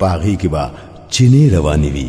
پاغي کې با چینه روانې وي